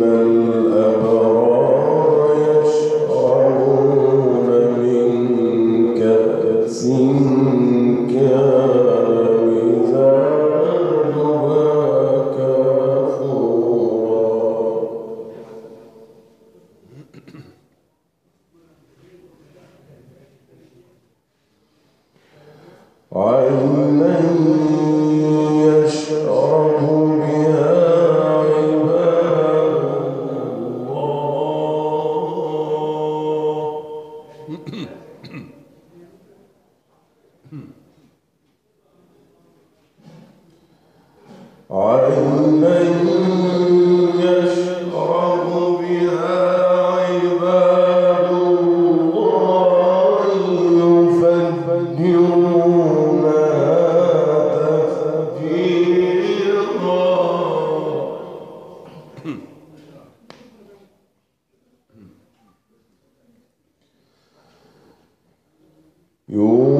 من 有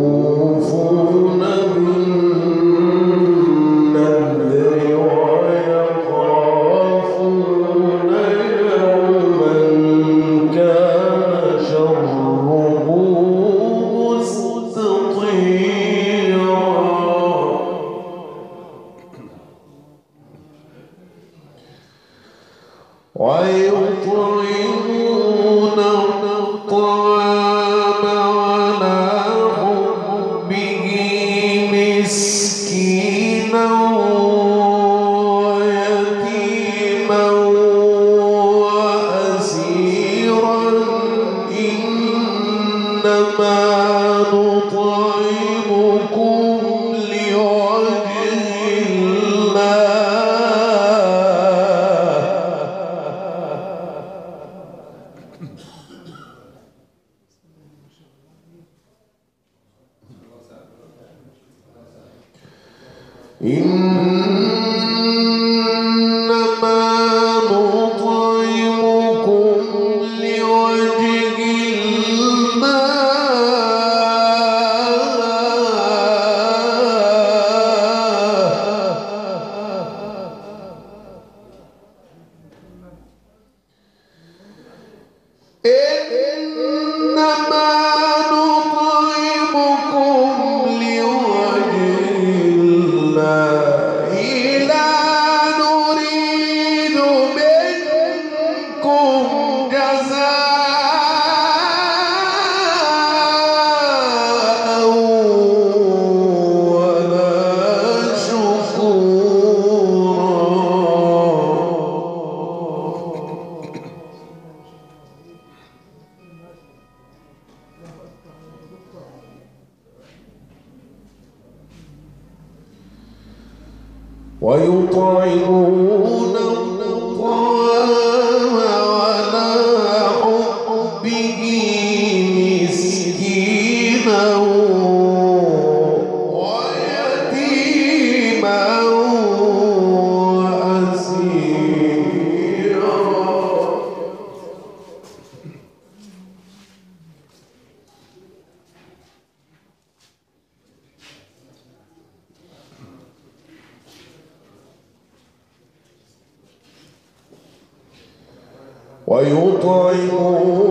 إن euh, ويرون ويطعمون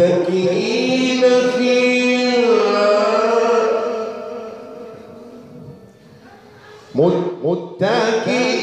متكئين فيها. مت- متكئين.